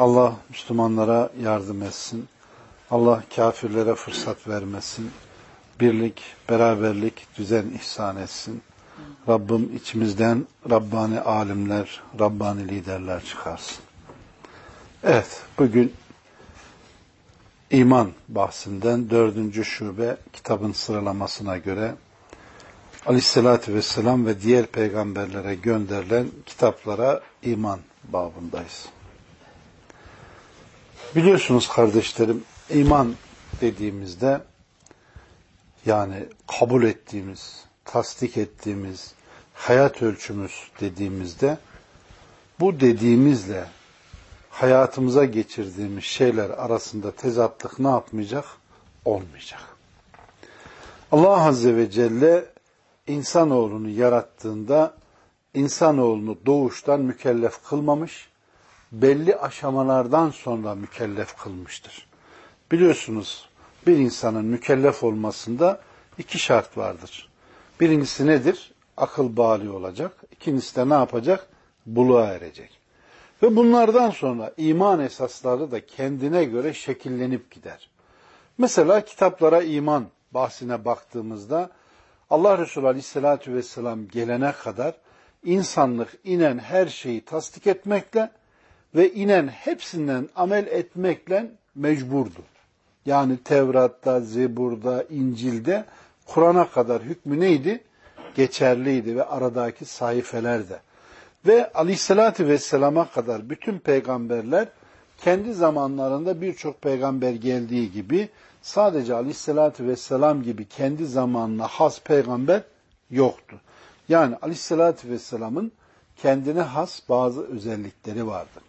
Allah Müslümanlara yardım etsin. Allah kafirlere fırsat vermesin. Birlik, beraberlik, düzen ihsan etsin. Rabbim içimizden Rabbani alimler, Rabbani liderler çıkarsın. Evet, bugün iman bahsinden dördüncü şube kitabın sıralamasına göre Aleyhisselatü Vesselam ve diğer peygamberlere gönderilen kitaplara iman babındayız. Biliyorsunuz kardeşlerim, iman dediğimizde yani kabul ettiğimiz, tasdik ettiğimiz, hayat ölçümüz dediğimizde bu dediğimizle hayatımıza geçirdiğimiz şeyler arasında tezatlık ne yapmayacak? Olmayacak. Allah Azze ve Celle insanoğlunu yarattığında insanoğlunu doğuştan mükellef kılmamış, belli aşamalardan sonra mükellef kılmıştır. Biliyorsunuz bir insanın mükellef olmasında iki şart vardır. Birincisi nedir? Akıl bali olacak. İkincisi de ne yapacak? Buluğa erecek. Ve bunlardan sonra iman esasları da kendine göre şekillenip gider. Mesela kitaplara iman bahsine baktığımızda Allah Resulü Aleyhisselatü Vesselam gelene kadar insanlık inen her şeyi tasdik etmekle ve inen hepsinden amel etmekle mecburdu. Yani Tevrat'ta, Zebur'da, İncil'de Kur'an'a kadar hükmü neydi? Geçerliydi ve aradaki sayfelerde. Ve aleyhissalatü vesselama kadar bütün peygamberler kendi zamanlarında birçok peygamber geldiği gibi sadece aleyhissalatü vesselam gibi kendi zamanına has peygamber yoktu. Yani aleyhissalatü vesselamın kendine has bazı özellikleri vardır.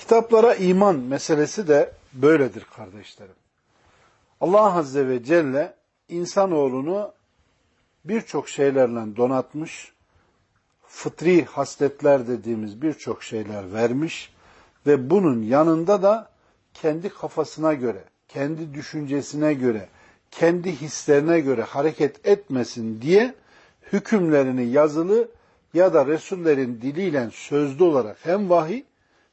Kitaplara iman meselesi de böyledir kardeşlerim. Allah Azze ve Celle insanoğlunu birçok şeylerle donatmış, fıtri hasletler dediğimiz birçok şeyler vermiş ve bunun yanında da kendi kafasına göre, kendi düşüncesine göre, kendi hislerine göre hareket etmesin diye hükümlerini yazılı ya da Resullerin diliyle sözlü olarak hem vahiy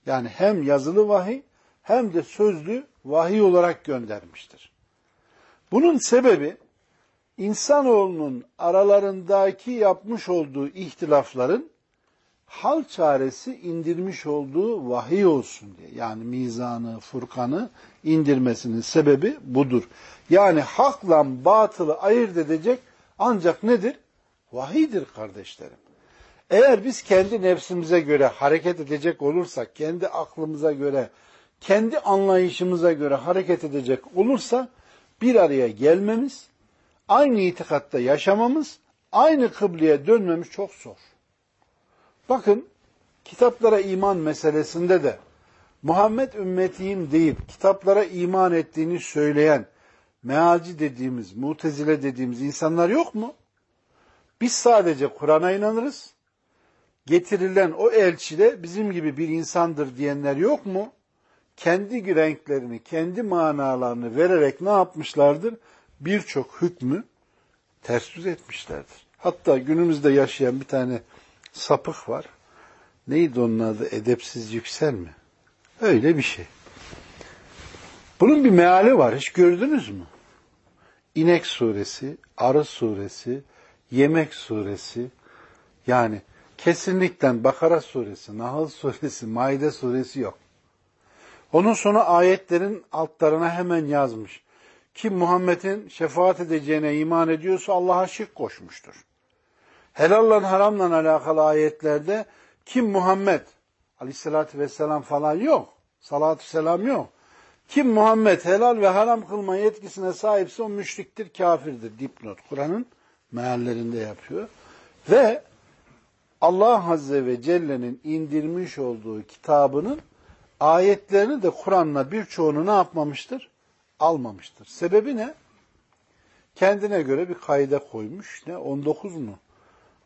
yani hem yazılı vahiy hem de sözlü vahiy olarak göndermiştir. Bunun sebebi insanoğlunun aralarındaki yapmış olduğu ihtilafların hal çaresi indirmiş olduğu vahiy olsun diye. Yani mizanı, furkanı indirmesinin sebebi budur. Yani hakla batılı ayırt edecek ancak nedir? Vahiydir kardeşlerim. Eğer biz kendi nefsimize göre hareket edecek olursak, kendi aklımıza göre, kendi anlayışımıza göre hareket edecek olursa bir araya gelmemiz, aynı itikatta yaşamamız, aynı kıbleye dönmemiz çok zor. Bakın kitaplara iman meselesinde de Muhammed ümmetiyim deyip kitaplara iman ettiğini söyleyen mealci dediğimiz, mutezile dediğimiz insanlar yok mu? Biz sadece Kur'an'a inanırız getirilen o elçi de bizim gibi bir insandır diyenler yok mu? Kendi renklerini, kendi manalarını vererek ne yapmışlardır? Birçok hükmü ters yüz etmişlerdir. Hatta günümüzde yaşayan bir tane sapık var. Neydi onun adı? Edepsiz yüksel mi? Öyle bir şey. Bunun bir meali var. Hiç gördünüz mü? İnek suresi, arı suresi, yemek suresi. Yani Kesinlikle Bakara suresi, Nahl suresi, Maide suresi yok. Onun sonu ayetlerin altlarına hemen yazmış. Kim Muhammed'in şefaat edeceğine iman ediyorsa Allah'a şirk koşmuştur. Helalla haramla alakalı ayetlerde kim Muhammed aleyhissalatü vesselam falan yok. Salatü selam yok. Kim Muhammed helal ve haram kılma yetkisine sahipse o müşriktir, kafirdir. Dipnot Kur'an'ın meallerinde yapıyor. Ve Allah Azze ve Celle'nin indirmiş olduğu kitabının ayetlerini de Kur'an'la birçoğunu ne yapmamıştır? Almamıştır. Sebebi ne? Kendine göre bir kaide koymuş. Ne? 19 mu?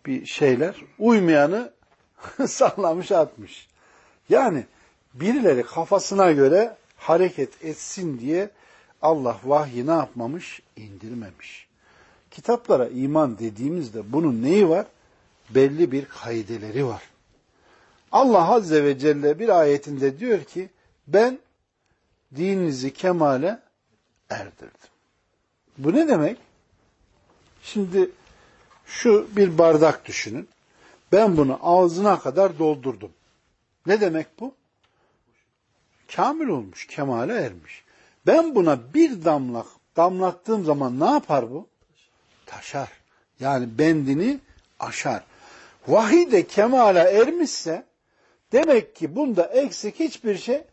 Bir şeyler. Uymayanı sallamış atmış. Yani birileri kafasına göre hareket etsin diye Allah vahyi ne yapmamış? İndirmemiş. Kitaplara iman dediğimizde bunun neyi var? Belli bir kaideleri var. Allah Azze ve Celle bir ayetinde diyor ki ben dininizi kemale erdirdim. Bu ne demek? Şimdi şu bir bardak düşünün. Ben bunu ağzına kadar doldurdum. Ne demek bu? Kamil olmuş, kemale ermiş. Ben buna bir damlak damlattığım zaman ne yapar bu? Taşar. Yani bendini aşar. Vahiy de kemale ermişse demek ki bunda eksik hiçbir şey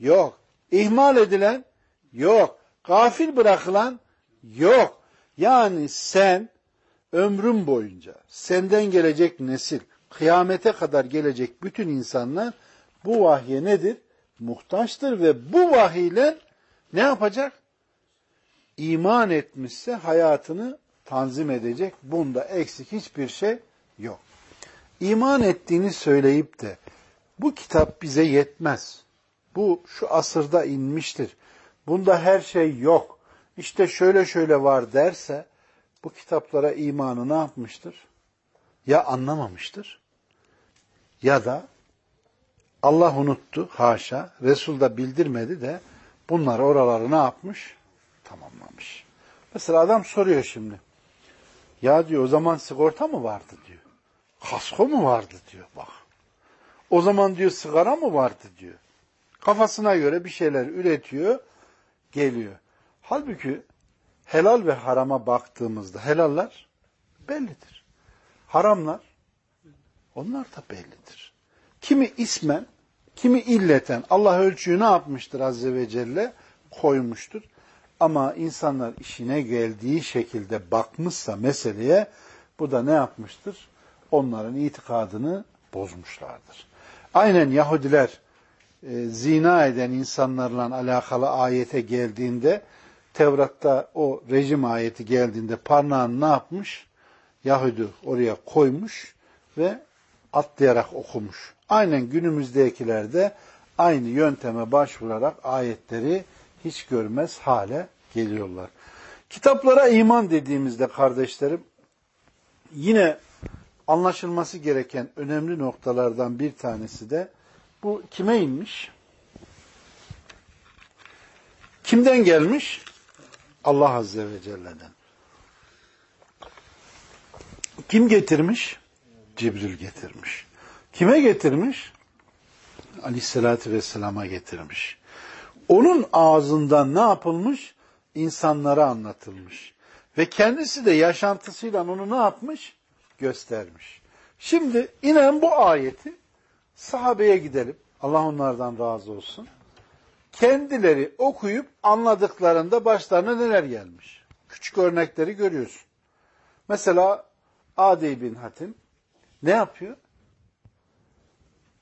yok. İhmal edilen yok. Gafil bırakılan yok. Yani sen ömrün boyunca senden gelecek nesil, kıyamete kadar gelecek bütün insanlar bu vahye nedir? Muhtaçtır ve bu vahiyle ne yapacak? İman etmişse hayatını tanzim edecek. Bunda eksik hiçbir şey yok. İman ettiğini söyleyip de bu kitap bize yetmez. Bu şu asırda inmiştir. Bunda her şey yok. İşte şöyle şöyle var derse bu kitaplara imanı ne yapmıştır? Ya anlamamıştır ya da Allah unuttu haşa, Resul da bildirmedi de bunlar oraları ne yapmış? Tamamlamış. Mesela adam soruyor şimdi. Ya diyor o zaman sigorta mı vardı diyor. Kasko mu vardı diyor bak. O zaman diyor sigara mı vardı diyor. Kafasına göre bir şeyler üretiyor, geliyor. Halbuki helal ve harama baktığımızda helallar bellidir. Haramlar onlar da bellidir. Kimi ismen, kimi illeten Allah ölçüyü ne yapmıştır Azze ve Celle? Koymuştur. Ama insanlar işine geldiği şekilde bakmışsa meseleye bu da ne yapmıştır? Onların itikadını bozmuşlardır. Aynen Yahudiler e, zina eden insanlarla alakalı ayete geldiğinde Tevrat'ta o rejim ayeti geldiğinde parnağını ne yapmış? Yahudi oraya koymuş ve atlayarak okumuş. Aynen günümüzdekiler de aynı yönteme başvurarak ayetleri hiç görmez hale geliyorlar. Kitaplara iman dediğimizde kardeşlerim yine anlaşılması gereken önemli noktalardan bir tanesi de bu kime inmiş? Kimden gelmiş? Allah Azze ve Celle'den. Kim getirmiş? Cibril getirmiş. Kime getirmiş? Aleyhissalatü Vesselam'a getirmiş. Onun ağzından ne yapılmış? İnsanlara anlatılmış. Ve kendisi de yaşantısıyla onu ne yapmış? Göstermiş. Şimdi inen bu ayeti sahabeye gidelim. Allah onlardan razı olsun. Kendileri okuyup anladıklarında başlarına neler gelmiş? Küçük örnekleri görüyorsun. Mesela Adi bin Hatim ne yapıyor?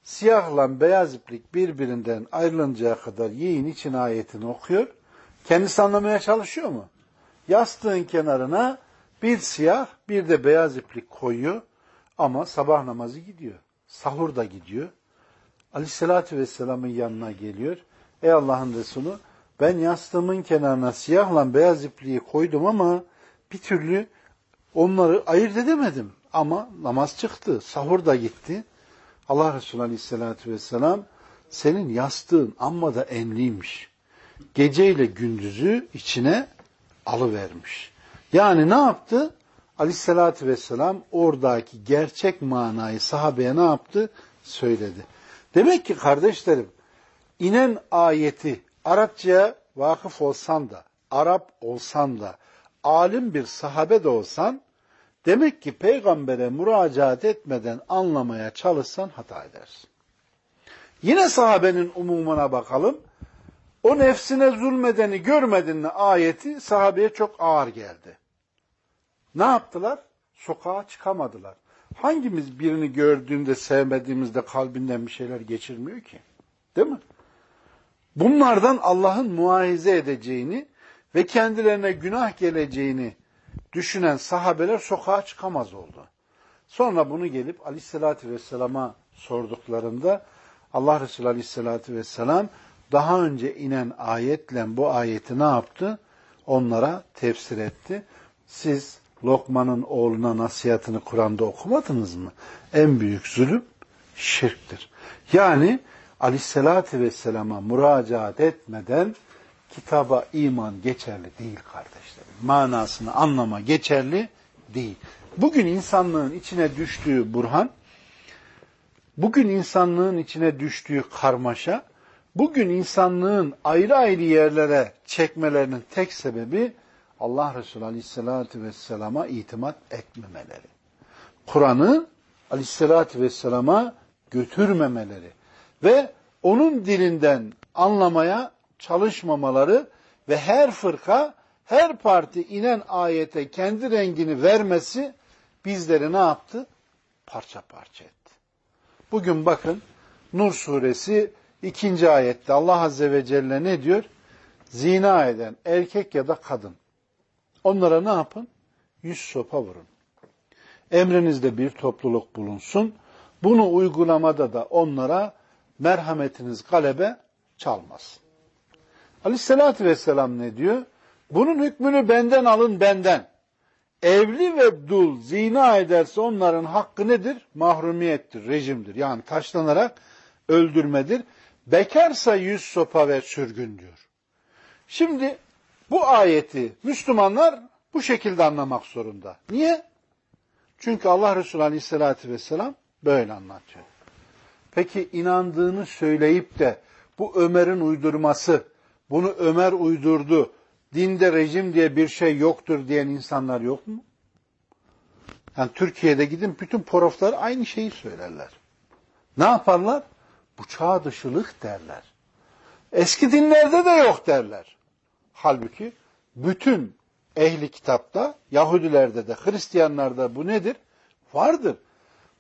Siyahla beyaz iplik birbirinden ayrılıncaya kadar yiyin için ayetini okuyor. Kendisi anlamaya çalışıyor mu? Yastığın kenarına bir siyah bir de beyaz iplik koyuyor ama sabah namazı gidiyor. Sahur da gidiyor. Aleyhissalatü Vesselam'ın yanına geliyor. Ey Allah'ın Resulü ben yastığımın kenarına siyahla beyaz ipliği koydum ama bir türlü onları ayırt edemedim. Ama namaz çıktı, sahur da gitti. Allah Resulü Aleyhisselatü Vesselam senin yastığın amma da enliymiş. Geceyle gündüzü içine alıvermiş. Yani ne yaptı? Aleyhisselatü Vesselam oradaki gerçek manayı sahabeye ne yaptı? Söyledi. Demek ki kardeşlerim inen ayeti Arapçaya vakıf olsan da, Arap olsan da, alim bir sahabe de olsan, demek ki peygambere müracaat etmeden anlamaya çalışsan hata edersin. Yine sahabenin umumuna bakalım. O nefsine zulmedeni görmedin mi ayeti sahabeye çok ağır geldi. Ne yaptılar? Sokağa çıkamadılar. Hangimiz birini gördüğünde sevmediğimizde kalbinden bir şeyler geçirmiyor ki? Değil mi? Bunlardan Allah'ın muahize edeceğini ve kendilerine günah geleceğini düşünen sahabeler sokağa çıkamaz oldu. Sonra bunu gelip aleyhissalatü vesselama sorduklarında Allah Resulü aleyhissalatü vesselam daha önce inen ayetle bu ayeti ne yaptı? Onlara tefsir etti. Siz Lokman'ın oğluna nasihatini Kur'an'da okumadınız mı? En büyük zulüm şirktir. Yani aleyhissalatü vesselama müracaat etmeden kitaba iman geçerli değil kardeşlerim. Manasını anlama geçerli değil. Bugün insanlığın içine düştüğü burhan, bugün insanlığın içine düştüğü karmaşa, bugün insanlığın ayrı ayrı yerlere çekmelerinin tek sebebi Allah Resulü Aleyhisselatü Vesselam'a itimat etmemeleri. Kur'an'ı Aleyhisselatü Vesselam'a götürmemeleri ve onun dilinden anlamaya çalışmamaları ve her fırka, her parti inen ayete kendi rengini vermesi bizleri ne yaptı? Parça parça etti. Bugün bakın Nur suresi ikinci ayette Allah Azze ve Celle ne diyor? Zina eden erkek ya da kadın. Onlara ne yapın? Yüz sopa vurun. Emrinizde bir topluluk bulunsun. Bunu uygulamada da onlara merhametiniz galebe çalmaz. Aleyhissalatü vesselam ne diyor? Bunun hükmünü benden alın benden. Evli ve dul zina ederse onların hakkı nedir? Mahrumiyettir, rejimdir. Yani taşlanarak öldürmedir. Bekarsa yüz sopa ve sürgün diyor. Şimdi bu ayeti Müslümanlar bu şekilde anlamak zorunda. Niye? Çünkü Allah Resulü Aleyhisselatü Vesselam böyle anlatıyor. Peki inandığını söyleyip de bu Ömer'in uydurması, bunu Ömer uydurdu, dinde rejim diye bir şey yoktur diyen insanlar yok mu? Yani Türkiye'de gidin bütün poroflar aynı şeyi söylerler. Ne yaparlar? Bu çağ dışılık derler. Eski dinlerde de yok derler. Halbuki bütün ehli kitapta, Yahudilerde de, Hristiyanlarda bu nedir? Vardır.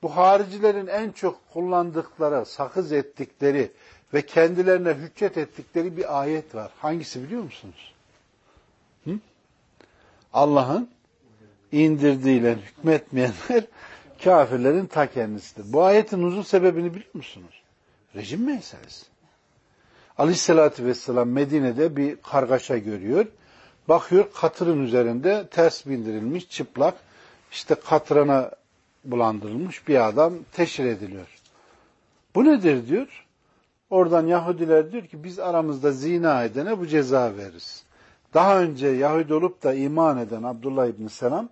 Bu haricilerin en çok kullandıkları, sakız ettikleri ve kendilerine hüccet ettikleri bir ayet var. Hangisi biliyor musunuz? Allah'ın indirdiğiyle hükmetmeyenler kafirlerin ta kendisidir. Bu ayetin uzun sebebini biliyor musunuz? Rejim meselesi. Aleyhissalatü vesselam Medine'de bir kargaşa görüyor. Bakıyor katırın üzerinde ters bindirilmiş çıplak işte katrana bulandırılmış bir adam teşhir ediliyor. Bu nedir diyor. Oradan Yahudiler diyor ki biz aramızda zina edene bu ceza veririz. Daha önce Yahudi olup da iman eden Abdullah İbni Selam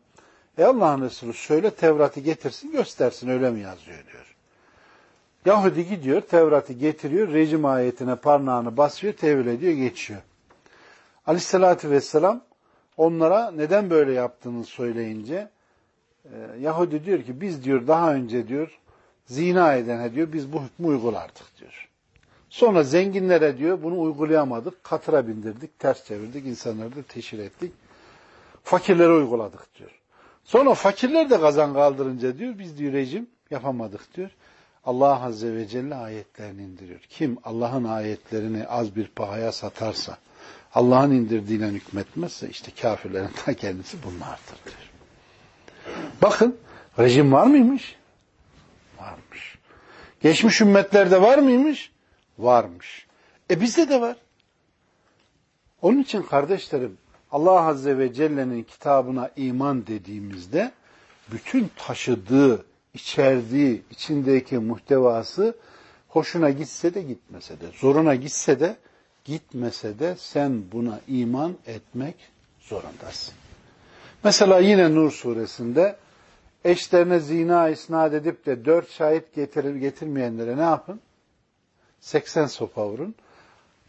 e Allah'ın Resulü söyle Tevrat'ı getirsin göstersin öyle mi yazıyor diyor. Yahudi gidiyor Tevrat'ı getiriyor rejim ayetine parmağını basıyor tevil ediyor geçiyor. Aleyhissalatü vesselam onlara neden böyle yaptığını söyleyince e, Yahudi diyor ki biz diyor daha önce diyor zina edene diyor biz bu hükmü uygulardık diyor. Sonra zenginlere diyor bunu uygulayamadık. Katıra bindirdik, ters çevirdik, insanları da teşhir ettik. Fakirlere uyguladık diyor. Sonra fakirler de kazan kaldırınca diyor biz diyor rejim yapamadık diyor. Allah Azze ve Celle ayetlerini indiriyor. Kim Allah'ın ayetlerini az bir pahaya satarsa, Allah'ın indirdiğine hükmetmezse işte kafirlerin ta kendisi bunlardır diyor. Bakın rejim var mıymış? Varmış. Geçmiş ümmetlerde var mıymış? Varmış. E bizde de var. Onun için kardeşlerim Allah Azze ve Celle'nin kitabına iman dediğimizde bütün taşıdığı, içerdiği, içindeki muhtevası hoşuna gitse de gitmese de, zoruna gitse de gitmese de sen buna iman etmek zorundasın. Mesela yine Nur suresinde eşlerine zina isnat edip de dört şahit getirir getirmeyenlere ne yapın? 80 sopa vurun.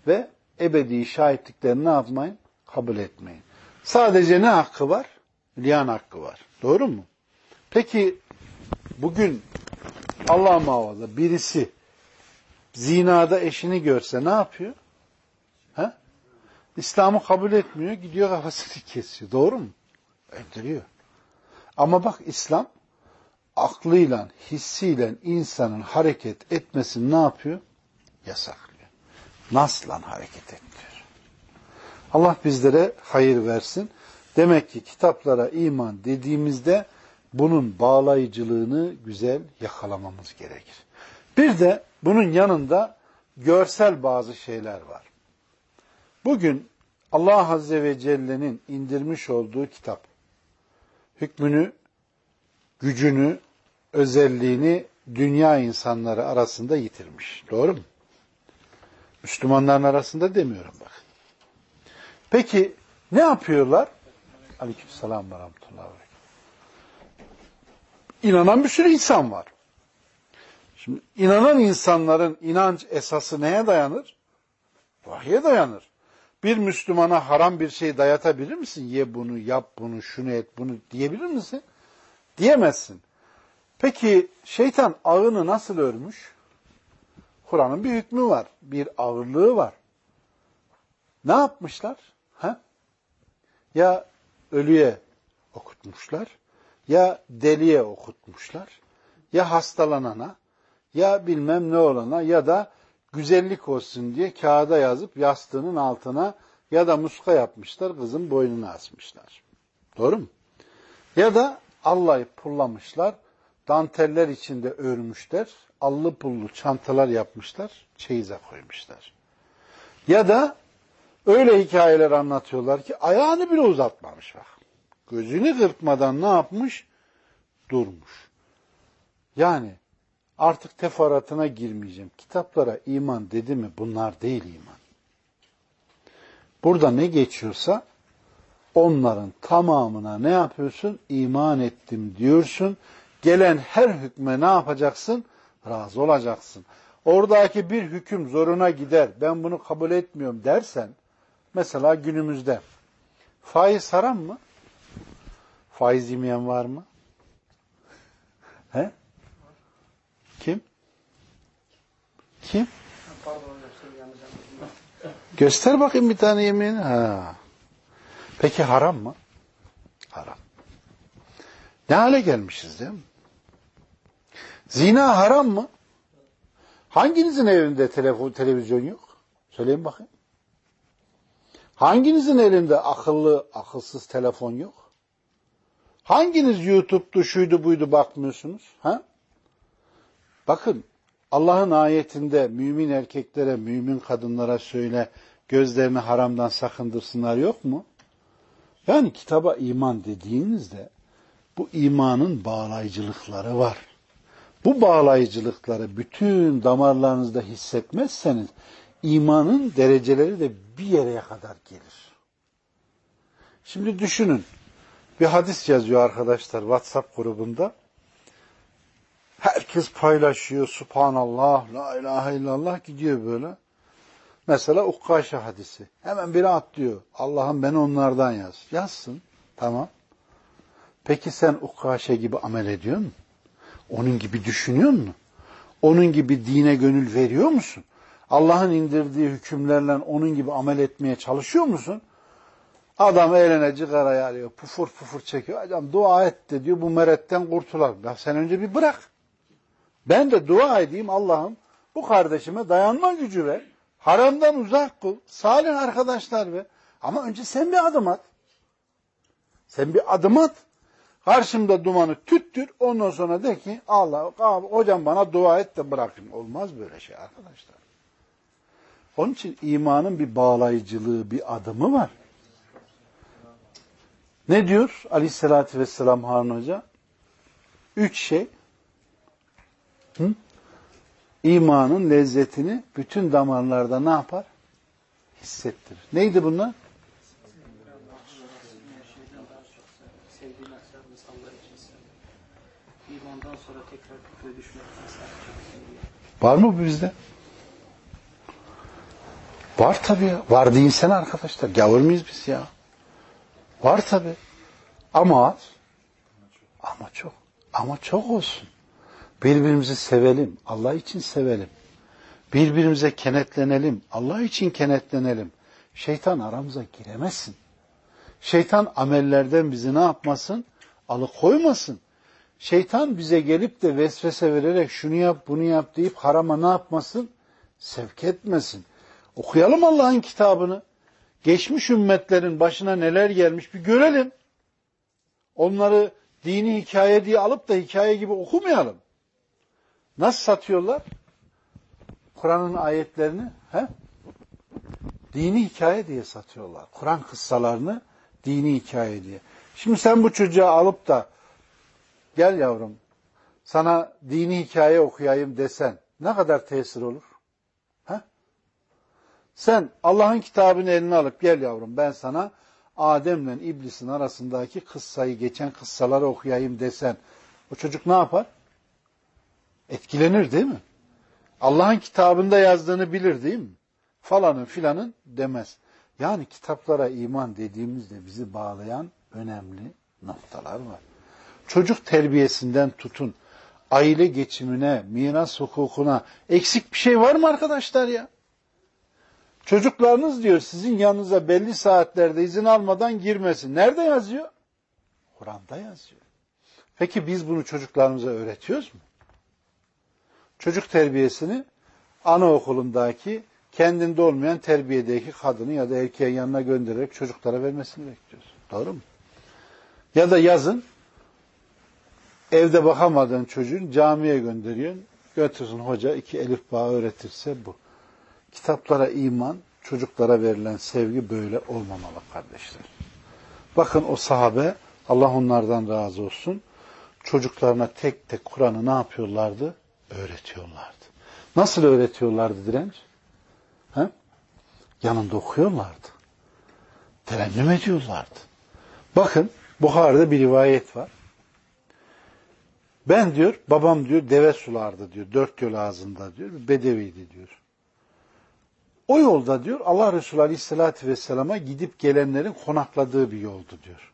ve ebedi şahitliklerini ne yapmayın? Kabul etmeyin. Sadece ne hakkı var? Liyan hakkı var. Doğru mu? Peki bugün Allah muhafaza birisi zinada eşini görse ne yapıyor? He? İslam'ı kabul etmiyor, gidiyor kafasını kesiyor. Doğru mu? Öldürüyor. Ama bak İslam aklıyla, hissiyle insanın hareket etmesini ne yapıyor? Yasaklıyor. Nasla hareket ettiriyor. Allah bizlere hayır versin. Demek ki kitaplara iman dediğimizde bunun bağlayıcılığını güzel yakalamamız gerekir. Bir de bunun yanında görsel bazı şeyler var. Bugün Allah Azze ve Celle'nin indirmiş olduğu kitap hükmünü, gücünü, özelliğini dünya insanları arasında yitirmiş. Doğru mu? Müslümanların arasında demiyorum bak. Peki ne yapıyorlar? Aleykümselam ve rahmetullahi İnanan bir sürü insan var. Şimdi inanan insanların inanç esası neye dayanır? Vahye dayanır. Bir Müslümana haram bir şey dayatabilir misin? Ye bunu, yap bunu, şunu et, bunu diyebilir misin? Diyemezsin. Peki şeytan ağını nasıl örmüş? Kur'an'ın bir hükmü var. Bir ağırlığı var. Ne yapmışlar? Ha? Ya ölüye okutmuşlar, ya deliye okutmuşlar, ya hastalanana, ya bilmem ne olana ya da güzellik olsun diye kağıda yazıp yastığının altına ya da muska yapmışlar, kızın boynuna asmışlar. Doğru mu? Ya da allayıp pullamışlar, danteller içinde örmüşler, allı pullu çantalar yapmışlar, çeyize koymuşlar. Ya da öyle hikayeler anlatıyorlar ki ayağını bile uzatmamış bak. Gözünü kırpmadan ne yapmış? Durmuş. Yani artık teferruatına girmeyeceğim. Kitaplara iman dedi mi bunlar değil iman. Burada ne geçiyorsa onların tamamına ne yapıyorsun? İman ettim diyorsun. Gelen her hükme ne yapacaksın? Razı olacaksın. Oradaki bir hüküm zoruna gider. Ben bunu kabul etmiyorum dersen mesela günümüzde faiz haram mı? Faiz yemeyen var mı? He? Kim? Kim? Göster bakayım bir tane yemeğini. Ha. Peki haram mı? Haram. Ne hale gelmişiz değil mi? Zina haram mı? Hanginizin evinde telefon, televizyon yok? Söyleyin bakayım. Hanginizin elinde akıllı, akılsız telefon yok? Hanginiz YouTube'du, şuydu, buydu bakmıyorsunuz? Ha? Bakın, Allah'ın ayetinde mümin erkeklere, mümin kadınlara söyle, gözlerini haramdan sakındırsınlar yok mu? Yani kitaba iman dediğinizde bu imanın bağlayıcılıkları var. Bu bağlayıcılıkları bütün damarlarınızda hissetmezseniz imanın dereceleri de bir yere kadar gelir. Şimdi düşünün. Bir hadis yazıyor arkadaşlar WhatsApp grubunda. Herkes paylaşıyor. Subhanallah, la ilahe illallah gidiyor böyle. Mesela Ukkaşa hadisi. Hemen biri atlıyor. Allah'ım ben onlardan yaz. Yazsın. Tamam. Peki sen Ukkaşa gibi amel ediyor musun? Onun gibi düşünüyor musun? Onun gibi dine gönül veriyor musun? Allah'ın indirdiği hükümlerle onun gibi amel etmeye çalışıyor musun? Adam eline cigarayı alıyor, pufur pufur çekiyor. Adam dua et de diyor bu meretten kurtulalım. Ya sen önce bir bırak. Ben de dua edeyim Allah'ım bu kardeşime dayanma gücü ver. Haramdan uzak kıl. Salih arkadaşlar ver. Ama önce sen bir adım at. Sen bir adım at. Karşımda dumanı tüttür. Ondan sonra de ki Allah abi, hocam bana dua et de bırakın. Olmaz böyle şey arkadaşlar. Onun için imanın bir bağlayıcılığı, bir adımı var. Ne diyor aleyhissalatü vesselam Harun Hoca? Üç şey Hı? imanın lezzetini bütün damarlarda ne yapar? Hissettirir. Neydi bunlar? Var mı bizde? Var tabii ya. Var değilsen arkadaşlar. Gavur muyuz biz ya? Var tabii. Ama az. Ama çok. Ama çok olsun. Birbirimizi sevelim. Allah için sevelim. Birbirimize kenetlenelim. Allah için kenetlenelim. Şeytan aramıza giremesin. Şeytan amellerden bizi ne yapmasın? Alıkoymasın. Şeytan bize gelip de vesvese vererek şunu yap bunu yap deyip harama ne yapmasın? Sevk etmesin. Okuyalım Allah'ın kitabını. Geçmiş ümmetlerin başına neler gelmiş bir görelim. Onları dini hikaye diye alıp da hikaye gibi okumayalım. Nasıl satıyorlar? Kur'an'ın ayetlerini he? dini hikaye diye satıyorlar. Kur'an kıssalarını dini hikaye diye. Şimdi sen bu çocuğa alıp da gel yavrum sana dini hikaye okuyayım desen ne kadar tesir olur? Sen Allah'ın kitabını eline alıp gel yavrum ben sana Adem'le iblisin arasındaki kıssayı geçen kıssaları okuyayım desen o çocuk ne yapar? Etkilenir değil mi? Allah'ın kitabında yazdığını bilir değil mi? Falanın filanın demez. Yani kitaplara iman dediğimizde bizi bağlayan önemli noktalar var. Çocuk terbiyesinden tutun, aile geçimine, miras hukukuna eksik bir şey var mı arkadaşlar ya? Çocuklarınız diyor sizin yanınıza belli saatlerde izin almadan girmesin. Nerede yazıyor? Kur'an'da yazıyor. Peki biz bunu çocuklarımıza öğretiyoruz mu? Çocuk terbiyesini anaokulundaki kendinde olmayan terbiyedeki kadını ya da erkeğin yanına göndererek çocuklara vermesini bekliyoruz. Doğru mu? Ya da yazın evde bakamadığın çocuğun camiye gönderiyorsun. Götürsün hoca iki elif bağı öğretirse bu. Kitaplara iman, çocuklara verilen sevgi böyle olmamalı kardeşler. Bakın o sahabe, Allah onlardan razı olsun, çocuklarına tek tek Kur'an'ı ne yapıyorlardı? Öğretiyorlardı. Nasıl öğretiyorlardı direnç? He? Yanında okuyorlardı. Terennüm ediyorlardı. Bakın Buhar'da bir rivayet var. Ben diyor, babam diyor deve sulardı diyor. Dört yol ağzında diyor. Bedeviydi diyor. O yolda diyor Allah Resulü Aleyhisselatü Vesselam'a gidip gelenlerin konakladığı bir yoldu diyor.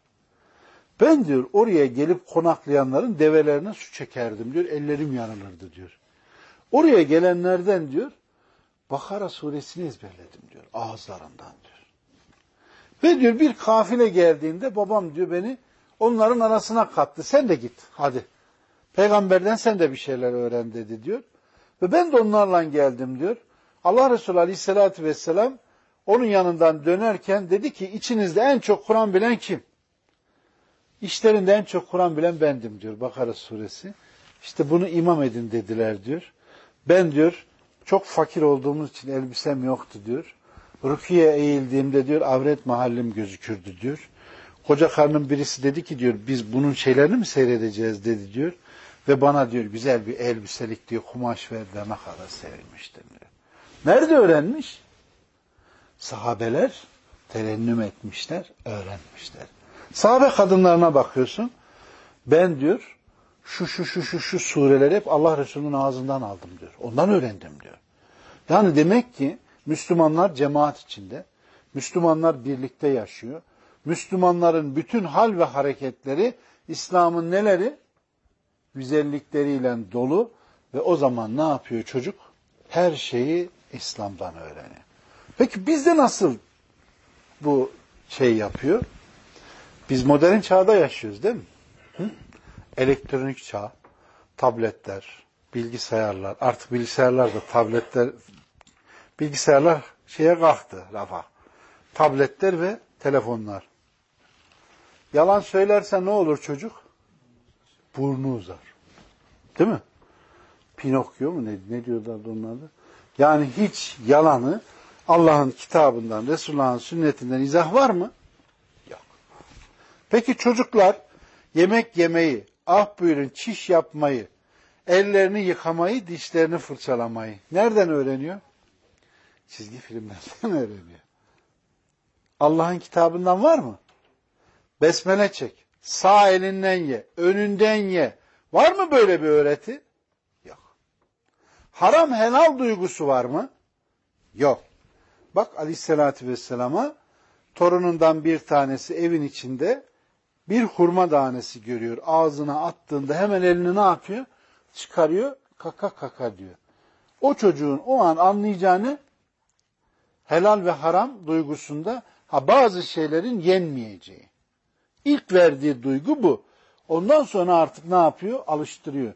Ben diyor oraya gelip konaklayanların develerine su çekerdim diyor. Ellerim yanılırdı diyor. Oraya gelenlerden diyor Bakara suresini ezberledim diyor ağızlarından diyor. Ve diyor bir kafile geldiğinde babam diyor beni onların arasına kattı. Sen de git hadi. Peygamberden sen de bir şeyler öğren dedi diyor. Ve ben de onlarla geldim diyor. Allah Resulü Aleyhisselatü Vesselam onun yanından dönerken dedi ki içinizde en çok Kur'an bilen kim? İşlerinde en çok Kur'an bilen bendim diyor Bakara suresi. İşte bunu imam edin dediler diyor. Ben diyor çok fakir olduğumuz için elbisem yoktu diyor. Rukiye eğildiğimde diyor avret mahallim gözükürdü diyor. Koca karnın birisi dedi ki diyor biz bunun şeylerini mi seyredeceğiz dedi diyor. Ve bana diyor güzel bir elbiselik diyor kumaş ver ne kadar sevinmiştim diyor. Nerede öğrenmiş? Sahabeler terennüm etmişler, öğrenmişler. Sahabe kadınlarına bakıyorsun. Ben diyor şu şu şu şu şu sureleri hep Allah Resulü'nün ağzından aldım diyor. Ondan öğrendim diyor. Yani demek ki Müslümanlar cemaat içinde, Müslümanlar birlikte yaşıyor. Müslümanların bütün hal ve hareketleri İslam'ın neleri? Güzellikleriyle dolu ve o zaman ne yapıyor çocuk? Her şeyi İslam'dan öğreniyor. Peki bizde nasıl bu şey yapıyor? Biz modern çağda yaşıyoruz değil mi? Hı? Elektronik çağ, tabletler, bilgisayarlar, artık bilgisayarlar da tabletler, bilgisayarlar şeye kalktı rafa. Tabletler ve telefonlar. Yalan söylerse ne olur çocuk? Burnu uzar. Değil mi? Pinokyo mu ne, ne diyorlardı onlarda? Yani hiç yalanı Allah'ın kitabından, Resulullah'ın sünnetinden izah var mı? Yok. Peki çocuklar yemek yemeyi, ah buyurun çiş yapmayı, ellerini yıkamayı, dişlerini fırçalamayı nereden öğreniyor? Çizgi filmlerden öğreniyor. Allah'ın kitabından var mı? Besmele çek. Sağ elinden ye, önünden ye. Var mı böyle bir öğreti? Haram helal duygusu var mı? Yok. Bak aleyhissalatü vesselama torunundan bir tanesi evin içinde bir hurma tanesi görüyor. Ağzına attığında hemen elini ne yapıyor? Çıkarıyor, kaka kaka diyor. O çocuğun o an anlayacağını helal ve haram duygusunda ha bazı şeylerin yenmeyeceği. İlk verdiği duygu bu. Ondan sonra artık ne yapıyor? Alıştırıyor.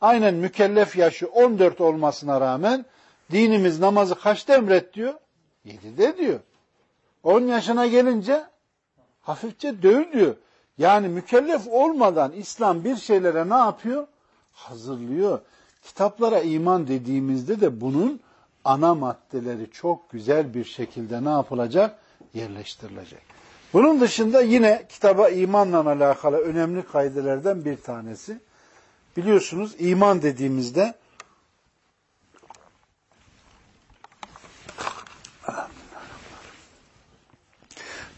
Aynen mükellef yaşı 14 olmasına rağmen dinimiz namazı kaçta emret diyor? 7'de diyor. 10 yaşına gelince hafifçe döv diyor. Yani mükellef olmadan İslam bir şeylere ne yapıyor? Hazırlıyor. Kitaplara iman dediğimizde de bunun ana maddeleri çok güzel bir şekilde ne yapılacak? Yerleştirilecek. Bunun dışında yine kitaba imanla alakalı önemli kaydelerden bir tanesi. Biliyorsunuz iman dediğimizde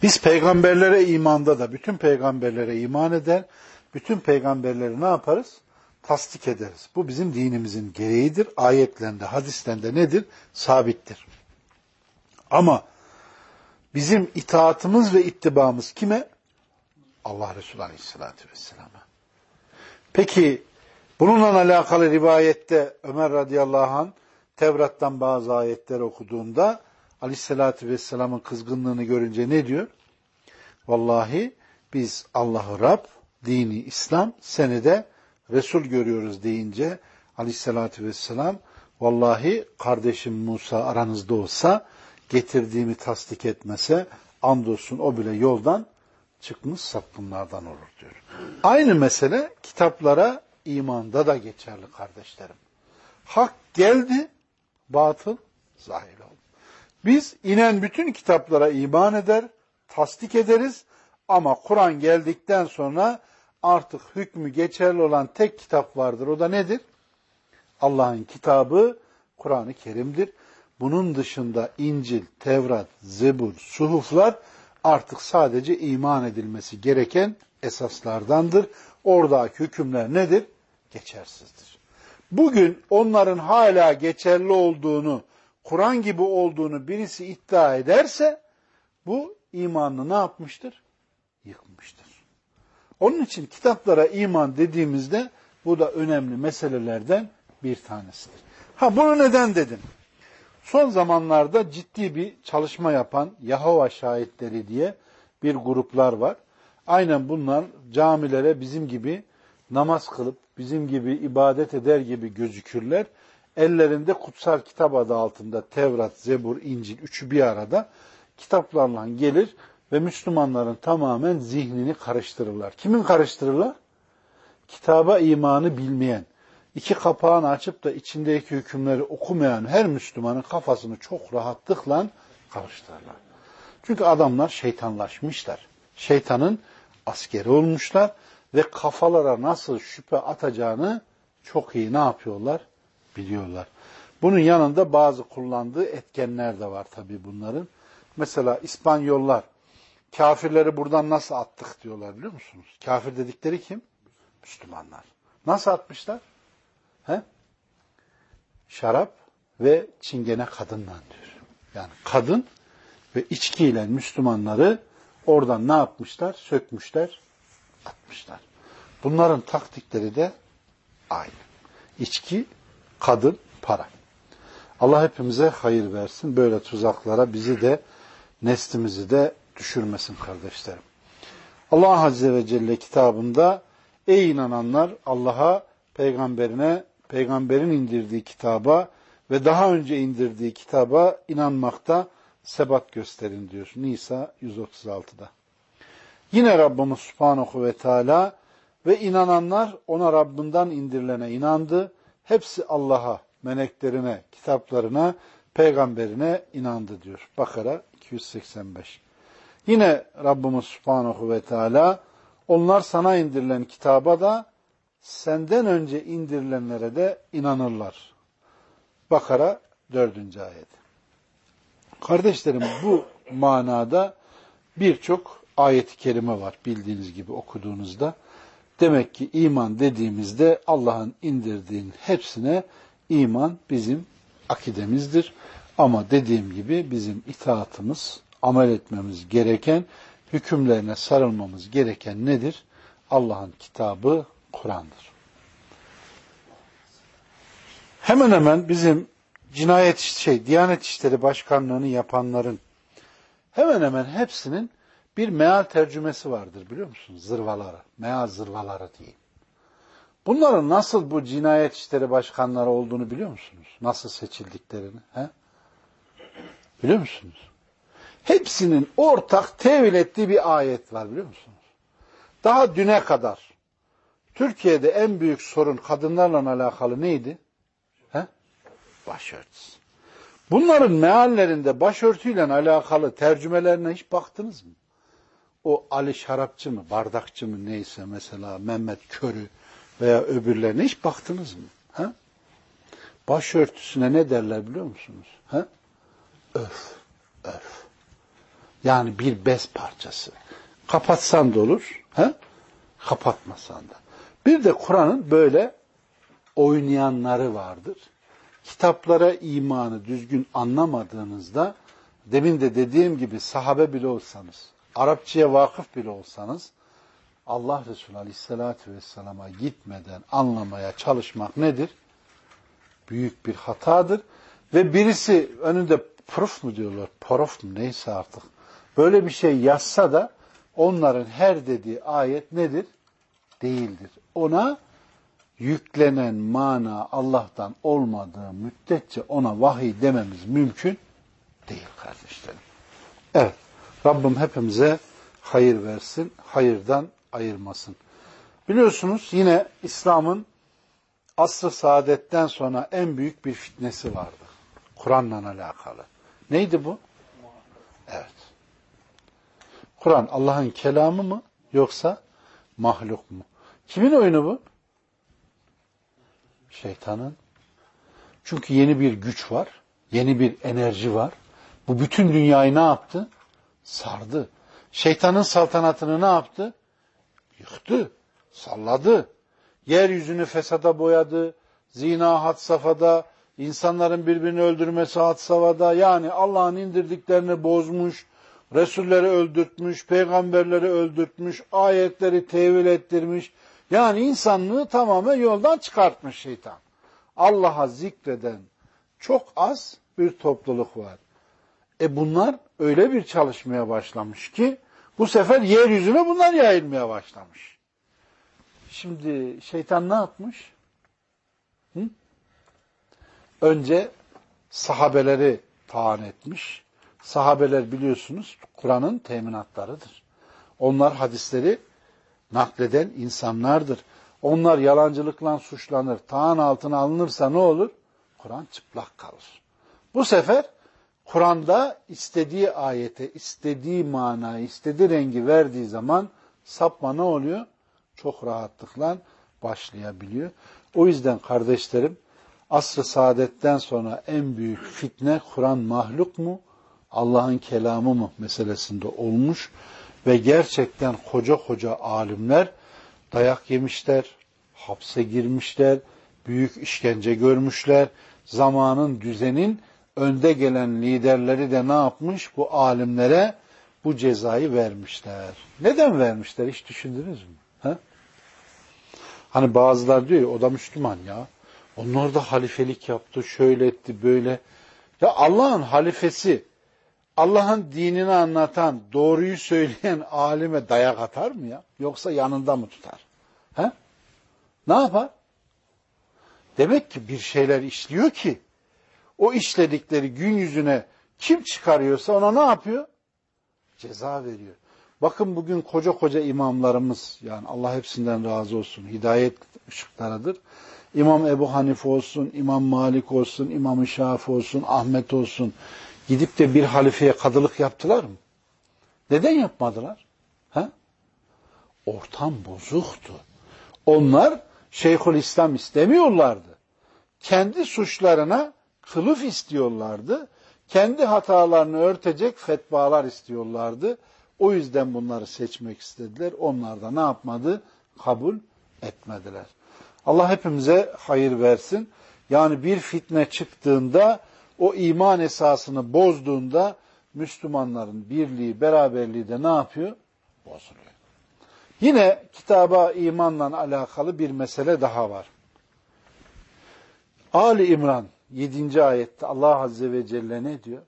biz peygamberlere imanda da bütün peygamberlere iman eder, bütün peygamberleri ne yaparız? Tasdik ederiz. Bu bizim dinimizin gereğidir. Ayetlerinde, hadislerinde nedir? Sabittir. Ama bizim itaatımız ve ittibamız kime? Allah Resulü Aleyhisselatü Vesselam'a. Peki bununla alakalı rivayette Ömer radıyallahu anh Tevrat'tan bazı ayetler okuduğunda Aleyhisselatü Vesselam'ın kızgınlığını görünce ne diyor? Vallahi biz Allah'ı Rab, dini İslam, senede Resul görüyoruz deyince Aleyhisselatü Vesselam vallahi kardeşim Musa aranızda olsa getirdiğimi tasdik etmese andolsun o bile yoldan çıkmış sapkınlardan olur diyor. Aynı mesele kitaplara imanda da geçerli kardeşlerim. Hak geldi, batıl zahir oldu. Biz inen bütün kitaplara iman eder, tasdik ederiz ama Kur'an geldikten sonra artık hükmü geçerli olan tek kitap vardır. O da nedir? Allah'ın kitabı Kur'an-ı Kerim'dir. Bunun dışında İncil, Tevrat, Zebur, Suhuflar artık sadece iman edilmesi gereken esaslardandır. Oradaki hükümler nedir? Geçersizdir. Bugün onların hala geçerli olduğunu, Kur'an gibi olduğunu birisi iddia ederse bu imanını ne yapmıştır? Yıkmıştır. Onun için kitaplara iman dediğimizde bu da önemli meselelerden bir tanesidir. Ha bunu neden dedim? Son zamanlarda ciddi bir çalışma yapan Yahova şahitleri diye bir gruplar var. Aynen bunlar camilere bizim gibi namaz kılıp bizim gibi ibadet eder gibi gözükürler. Ellerinde kutsal kitap adı altında Tevrat, Zebur, İncil üçü bir arada kitaplarla gelir ve Müslümanların tamamen zihnini karıştırırlar. Kimin karıştırırlar? Kitaba imanı bilmeyen, iki kapağını açıp da içindeki hükümleri okumayan her Müslümanın kafasını çok rahatlıkla karıştırırlar. Çünkü adamlar şeytanlaşmışlar. Şeytanın askeri olmuşlar ve kafalara nasıl şüphe atacağını çok iyi ne yapıyorlar? Biliyorlar. Bunun yanında bazı kullandığı etkenler de var tabii bunların. Mesela İspanyollar kafirleri buradan nasıl attık diyorlar biliyor musunuz? Kafir dedikleri kim? Müslümanlar. Nasıl atmışlar? He? Şarap ve çingene kadından diyor. Yani kadın ve içkiyle Müslümanları oradan ne yapmışlar? Sökmüşler, atmışlar. Bunların taktikleri de aynı. İçki, kadın, para. Allah hepimize hayır versin. Böyle tuzaklara bizi de neslimizi de düşürmesin kardeşlerim. Allah Azze ve Celle kitabında ey inananlar Allah'a, peygamberine, peygamberin indirdiği kitaba ve daha önce indirdiği kitaba inanmakta sebat gösterin diyor. Nisa 136'da. Yine Rabbimiz Subhanahu ve Teala ve inananlar ona Rabbinden indirilene inandı. Hepsi Allah'a, meleklerine, kitaplarına, peygamberine inandı diyor. Bakara 285. Yine Rabbimiz Subhanahu ve Teala onlar sana indirilen kitaba da senden önce indirilenlere de inanırlar. Bakara 4. ayet. Kardeşlerim bu manada birçok ayet-i kerime var bildiğiniz gibi okuduğunuzda. Demek ki iman dediğimizde Allah'ın indirdiğinin hepsine iman bizim akidemizdir. Ama dediğim gibi bizim itaatımız, amel etmemiz gereken, hükümlerine sarılmamız gereken nedir? Allah'ın kitabı Kur'an'dır. Hemen hemen bizim cinayet şey Diyanet İşleri Başkanlığı'nı yapanların hemen hemen hepsinin bir meal tercümesi vardır biliyor musunuz? Zırvaları, meal zırvaları diyeyim. Bunların nasıl bu cinayet işleri başkanları olduğunu biliyor musunuz? Nasıl seçildiklerini? He? Biliyor musunuz? Hepsinin ortak tevil ettiği bir ayet var biliyor musunuz? Daha düne kadar Türkiye'de en büyük sorun kadınlarla alakalı neydi? He? Başörtüsü. Bunların meallerinde başörtüyle alakalı tercümelerine hiç baktınız mı? O Ali Şarapçı mı, bardakçı mı neyse mesela Mehmet Körü veya öbürlerine hiç baktınız mı? Ha? Başörtüsüne ne derler biliyor musunuz? Ha? Öf, öf. Yani bir bez parçası. Kapatsan da olur, ha? kapatmasan da. Bir de Kur'an'ın böyle oynayanları vardır. Kitaplara imanı düzgün anlamadığınızda, demin de dediğim gibi sahabe bile olsanız, Arapçaya vakıf bile olsanız, Allah Resulü Aleyhisselatü Vesselam'a gitmeden anlamaya çalışmak nedir? Büyük bir hatadır. Ve birisi önünde prof mu diyorlar, prof mu neyse artık. Böyle bir şey yazsa da onların her dediği ayet nedir? Değildir. Ona yüklenen mana Allah'tan olmadığı müddetçe ona vahiy dememiz mümkün değil kardeşlerim. Evet. Rabbim hepimize hayır versin, hayırdan ayırmasın. Biliyorsunuz yine İslam'ın asr-ı saadetten sonra en büyük bir fitnesi vardı. Kur'an'la alakalı. Neydi bu? Evet. Kur'an Allah'ın kelamı mı yoksa mahluk mu? Kimin oyunu bu? Şeytanın. Çünkü yeni bir güç var, yeni bir enerji var. Bu bütün dünyayı ne yaptı? Sardı. Şeytanın saltanatını ne yaptı? Yıktı, salladı. Yeryüzünü fesada boyadı, zina had safhada, insanların birbirini öldürmesi had safhada. Yani Allah'ın indirdiklerini bozmuş, Resulleri öldürtmüş, peygamberleri öldürtmüş, ayetleri tevil ettirmiş. Yani insanlığı tamamen yoldan çıkartmış şeytan. Allah'a zikreden çok az bir topluluk var. E bunlar öyle bir çalışmaya başlamış ki bu sefer yeryüzüne bunlar yayılmaya başlamış. Şimdi şeytan ne yapmış? Hı? Önce sahabeleri taan etmiş. Sahabeler biliyorsunuz Kur'an'ın teminatlarıdır. Onlar hadisleri nakleden insanlardır. Onlar yalancılıkla suçlanır, taan altına alınırsa ne olur? Kur'an çıplak kalır. Bu sefer Kur'an'da istediği ayete, istediği manayı, istediği rengi verdiği zaman sapma ne oluyor? Çok rahatlıkla başlayabiliyor. O yüzden kardeşlerim asr-ı saadetten sonra en büyük fitne Kur'an mahluk mu, Allah'ın kelamı mı meselesinde olmuş ve gerçekten koca koca alimler dayak yemişler, hapse girmişler, büyük işkence görmüşler, zamanın düzenin önde gelen liderleri de ne yapmış? Bu alimlere bu cezayı vermişler. Neden vermişler hiç düşündünüz mü? Ha? Hani bazılar diyor o da Müslüman ya. Onlar da halifelik yaptı, şöyle etti, böyle. Ya Allah'ın halifesi, Allah'ın dinini anlatan, doğruyu söyleyen alime dayak atar mı ya? Yoksa yanında mı tutar? He? Ne yapar? Demek ki bir şeyler işliyor ki o işledikleri gün yüzüne kim çıkarıyorsa ona ne yapıyor? Ceza veriyor. Bakın bugün koca koca imamlarımız yani Allah hepsinden razı olsun hidayet ışıklarıdır. İmam Ebu Hanife olsun, İmam Malik olsun, İmam Şafi olsun, Ahmet olsun. Gidip de bir halifeye kadılık yaptılar mı? Neden yapmadılar? Ha? Ortam bozuktu. Onlar Şeyhül İslam istemiyorlardı. Kendi suçlarına kılıf istiyorlardı. Kendi hatalarını örtecek fetvalar istiyorlardı. O yüzden bunları seçmek istediler. Onlar da ne yapmadı? Kabul etmediler. Allah hepimize hayır versin. Yani bir fitne çıktığında o iman esasını bozduğunda Müslümanların birliği, beraberliği de ne yapıyor? Bozuluyor. Yine kitaba imanla alakalı bir mesele daha var. Ali İmran 7. ayette Allah Azze ve Celle ne diyor?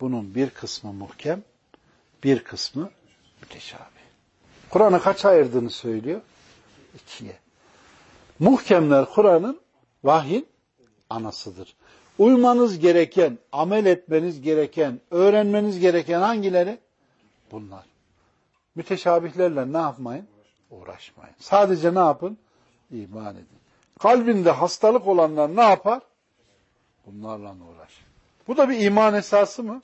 Bunun bir kısmı muhkem, bir kısmı müteşabih. Kur'an'ı kaç ayırdığını söylüyor? İkiye. Muhkemler Kur'an'ın vahyin anasıdır. Uymanız gereken, amel etmeniz gereken, öğrenmeniz gereken hangileri? Bunlar. Müteşabihlerle ne yapmayın? Uğraşmayın. Sadece ne yapın? İman edin. Kalbinde hastalık olanlar ne yapar? Bunlarla uğraş. Bu da bir iman esası mı?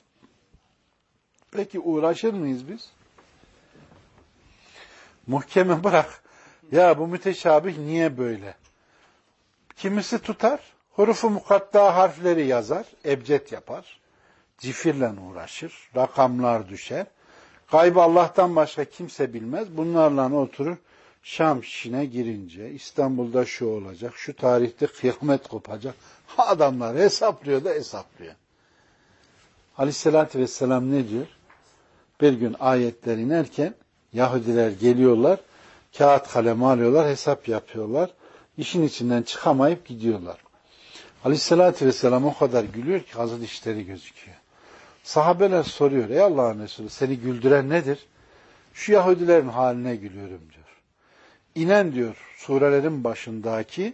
Peki uğraşır mıyız biz? Muhkeme bırak. Ya bu müteşabih niye böyle? Kimisi tutar, hurufu mukatta harfleri yazar, ebced yapar, cifirle uğraşır, rakamlar düşer. Kaybı Allah'tan başka kimse bilmez. Bunlarla oturur. Şam işine girince İstanbul'da şu olacak, şu tarihte kıyamet kopacak. Adamlar hesaplıyor da hesaplıyor. Aleyhissalatü vesselam ne diyor? Bir gün ayetler inerken Yahudiler geliyorlar, kağıt kalem alıyorlar, hesap yapıyorlar. İşin içinden çıkamayıp gidiyorlar. Aleyhissalatü vesselam o kadar gülüyor ki ağzı dişleri gözüküyor. Sahabeler soruyor, ey Allah'ın Resulü seni güldüren nedir? Şu Yahudilerin haline gülüyorum diyor. İnen diyor surelerin başındaki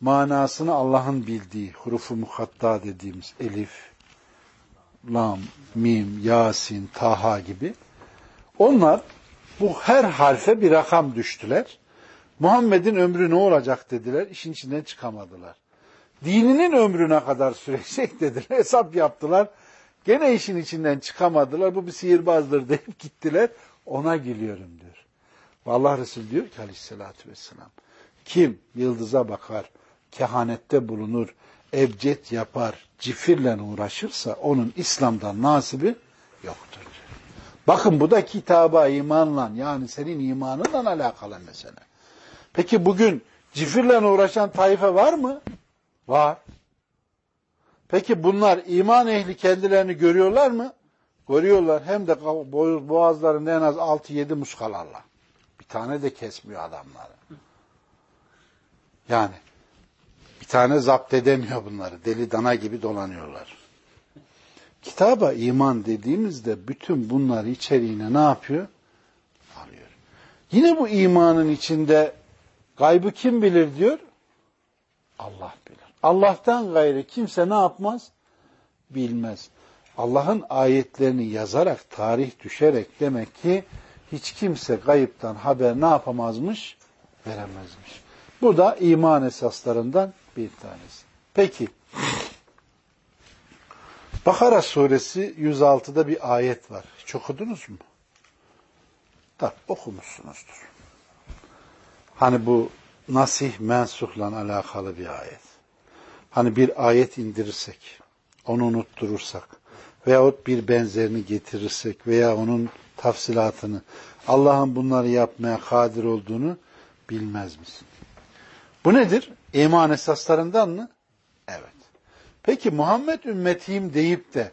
manasını Allah'ın bildiği hurufu muhatta dediğimiz elif, lam, mim, yasin, taha gibi. Onlar bu her harfe bir rakam düştüler. Muhammed'in ömrü ne olacak dediler. İşin içinden çıkamadılar. Dininin ömrü ne kadar sürecek dediler. Hesap yaptılar. Gene işin içinden çıkamadılar. Bu bir sihirbazdır deyip gittiler. Ona gülüyorum diyor. Allah Resulü diyor ki aleyhissalatü vesselam. Kim yıldıza bakar, kehanette bulunur, ebced yapar, cifirle uğraşırsa onun İslam'dan nasibi yoktur. Bakın bu da kitaba imanla yani senin imanınla alakalı mesele. Peki bugün cifirle uğraşan taife var mı? Var. Peki bunlar iman ehli kendilerini görüyorlar mı? Görüyorlar. Hem de boğazlarında en az 6-7 muskalarla. Tane de kesmiyor adamları. Yani bir tane zapt edemiyor bunları. Deli dana gibi dolanıyorlar. Kitaba iman dediğimizde bütün bunları içeriğine ne yapıyor? Alıyor. Yine bu imanın içinde gaybı kim bilir diyor? Allah bilir. Allah'tan gayrı kimse ne yapmaz? Bilmez. Allah'ın ayetlerini yazarak, tarih düşerek demek ki hiç kimse gayıptan haber ne yapamazmış? Veremezmiş. Bu da iman esaslarından bir tanesi. Peki. Bakara suresi 106'da bir ayet var. Hiç okudunuz mu? Tabi okumuşsunuzdur. Hani bu nasih mensuhla alakalı bir ayet. Hani bir ayet indirirsek, onu unutturursak veyahut bir benzerini getirirsek veya onun tafsilatını Allah'ın bunları yapmaya kadir olduğunu bilmez misin? Bu nedir? İman esaslarından mı? Evet. Peki Muhammed ümmetiyim deyip de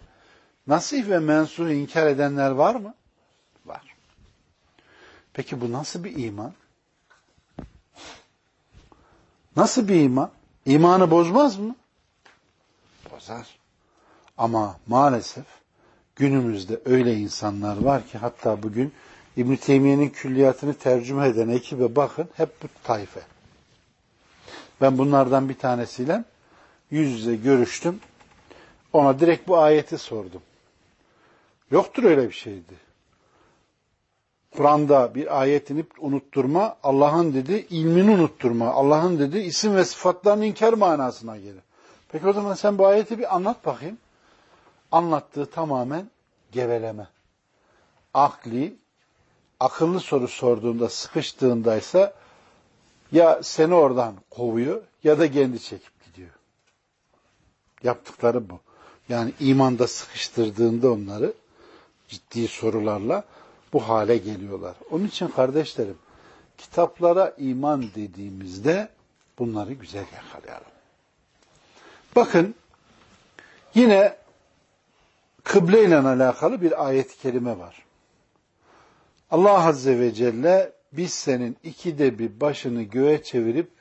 nasih ve mensuhu inkar edenler var mı? Var. Peki bu nasıl bir iman? Nasıl bir iman? İmanı bozmaz mı? Bozar. Ama maalesef günümüzde öyle insanlar var ki hatta bugün İbn Teymiye'nin külliyatını tercüme eden ekibe bakın hep bu tayfe. Ben bunlardan bir tanesiyle yüz yüze görüştüm. Ona direkt bu ayeti sordum. Yoktur öyle bir şeydi. Kur'an'da bir ayet inip unutturma, Allah'ın dedi ilmini unutturma, Allah'ın dedi isim ve sıfatlarının inkar manasına gelir. Peki o zaman sen bu ayeti bir anlat bakayım. Anlattığı tamamen geveleme. Akli, akıllı soru sorduğunda, sıkıştığındaysa ya seni oradan kovuyor ya da kendi çekip gidiyor. Yaptıkları bu. Yani imanda sıkıştırdığında onları ciddi sorularla bu hale geliyorlar. Onun için kardeşlerim kitaplara iman dediğimizde bunları güzel yakalayalım. Bakın yine kıble ile alakalı bir ayet-i kerime var. Allah Azze ve Celle biz senin ikide bir başını göğe çevirip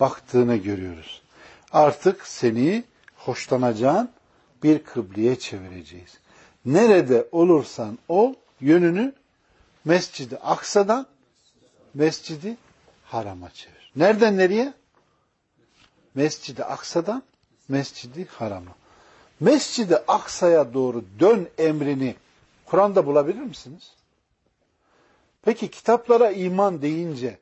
baktığını görüyoruz. Artık seni hoşlanacağın bir kıbleye çevireceğiz. Nerede olursan ol yönünü Mescidi Aksa'dan Mescidi Haram'a çevir. Nereden nereye? Mescidi Aksa'dan Mescidi Haram'a. Mescidi Aksa'ya doğru dön emrini Kur'an'da bulabilir misiniz? Peki kitaplara iman deyince